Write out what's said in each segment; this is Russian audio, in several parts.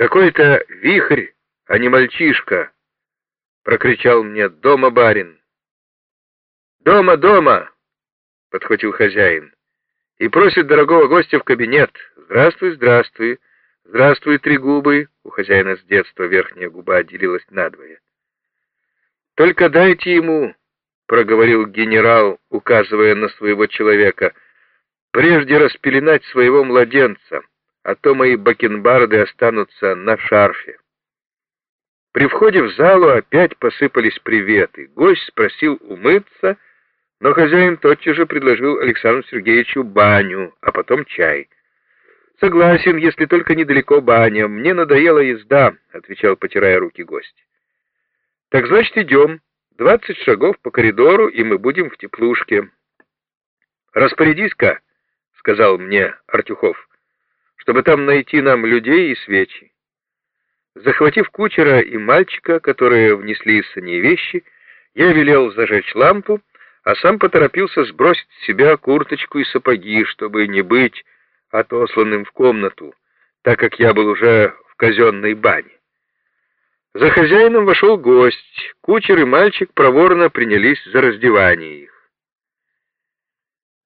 Какой-то вихрь, а не мальчишка, прокричал мне дома барин. Дома, дома, подхватил хозяин и просит дорогого гостя в кабинет. Здравствуй, здравствуй. Здравствуй, три губы. У хозяина с детства верхняя губа отделилась надвое. Только дайте ему, проговорил генерал, указывая на своего человека, прежде распеленать своего младенца а то мои бакенбарды останутся на шарфе. При входе в залу опять посыпались приветы. Гость спросил умыться, но хозяин тотчас же предложил Александру Сергеевичу баню, а потом чай. «Согласен, если только недалеко баня. Мне надоела езда», — отвечал, потирая руки гость. «Так значит, идем. Двадцать шагов по коридору, и мы будем в теплушке». «Распорядись-ка», — сказал мне Артюхов чтобы там найти нам людей и свечи. Захватив кучера и мальчика, которые внесли из саней вещи, я велел зажечь лампу, а сам поторопился сбросить с себя курточку и сапоги, чтобы не быть отосланным в комнату, так как я был уже в казенной бане. За хозяином вошел гость, кучер и мальчик проворно принялись за раздевание их.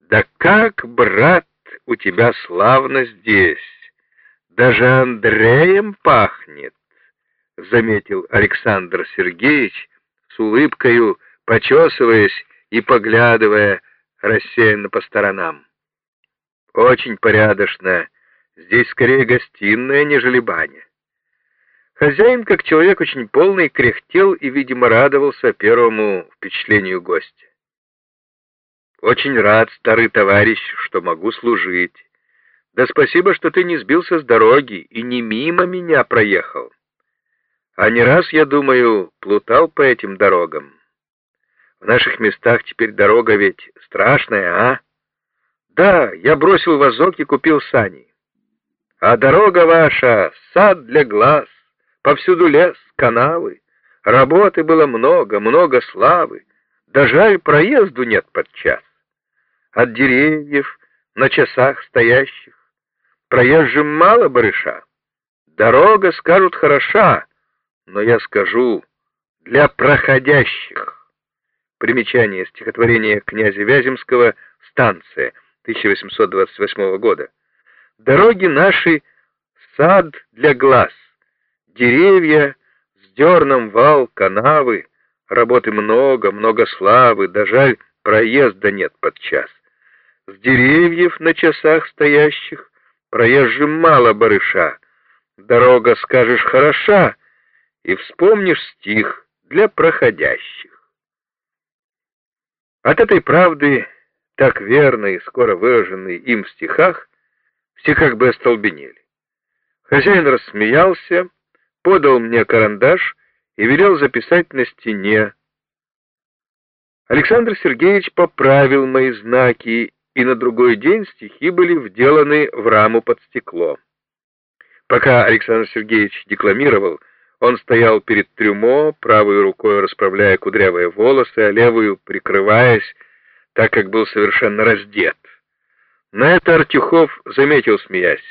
«Да как, брат, у тебя славно здесь. Даже Андреем пахнет, — заметил Александр Сергеевич с улыбкою, почесываясь и поглядывая рассеянно по сторонам. Очень порядочно. Здесь скорее гостиная, нежели баня. Хозяин, как человек очень полный, кряхтел и, видимо, радовался первому впечатлению гостя. Очень рад, старый товарищ, что могу служить. Да спасибо, что ты не сбился с дороги и не мимо меня проехал. А не раз, я думаю, плутал по этим дорогам. В наших местах теперь дорога ведь страшная, а? Да, я бросил вазок и купил сани. А дорога ваша — сад для глаз, повсюду лес, канавы. Работы было много, много славы, да жаль, проезду нет подчас от деревьев на часах стоящих. Проезжим мало барыша. Дорога, скажут, хороша, но я скажу, для проходящих. Примечание стихотворения князя Вяземского «Станция» 1828 года. Дороги наши — сад для глаз, деревья с дерном вал, канавы, работы много, много славы, да жаль, проезда нет подчас. С деревьев на часах стоящих проезжим мало барыша. Дорога, скажешь, хороша, и вспомнишь стих для проходящих. От этой правды, так верной и скоро выраженной им в стихах, все как бы остолбенели. Хозяин рассмеялся, подал мне карандаш и велел записать на стене. Александр Сергеевич поправил мои знаки и на другой день стихи были вделаны в раму под стекло. Пока Александр Сергеевич декламировал, он стоял перед трюмо, правой рукой расправляя кудрявые волосы, а левую прикрываясь, так как был совершенно раздет. На это Артюхов заметил, смеясь.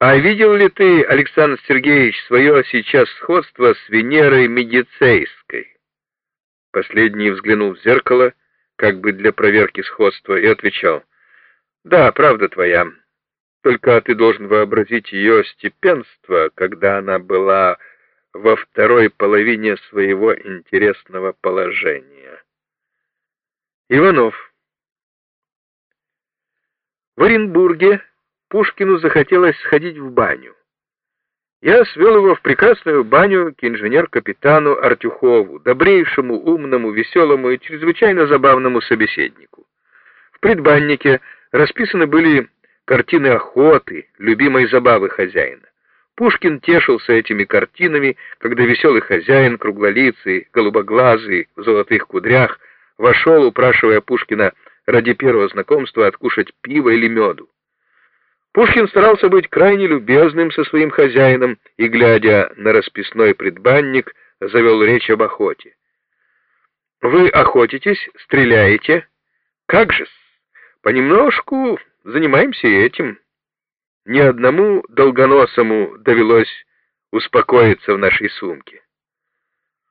«А видел ли ты, Александр Сергеевич, свое сейчас сходство с Венерой Медицейской?» Последний взглянул в зеркало как бы для проверки сходства, и отвечал, «Да, правда твоя, только ты должен вообразить ее степенство, когда она была во второй половине своего интересного положения». Иванов В Оренбурге Пушкину захотелось сходить в баню. Я свел его в прекрасную баню к инженер-капитану Артюхову, добрейшему, умному, веселому и чрезвычайно забавному собеседнику. В предбаннике расписаны были картины охоты, любимой забавы хозяина. Пушкин тешился этими картинами, когда веселый хозяин, круглолицый, голубоглазый, в золотых кудрях, вошел, упрашивая Пушкина ради первого знакомства откушать пиво или меду. Пушкин старался быть крайне любезным со своим хозяином и, глядя на расписной предбанник, завел речь об охоте. «Вы охотитесь, стреляете? Как же-с? Понемножку занимаемся этим. ни одному долгоносому довелось успокоиться в нашей сумке.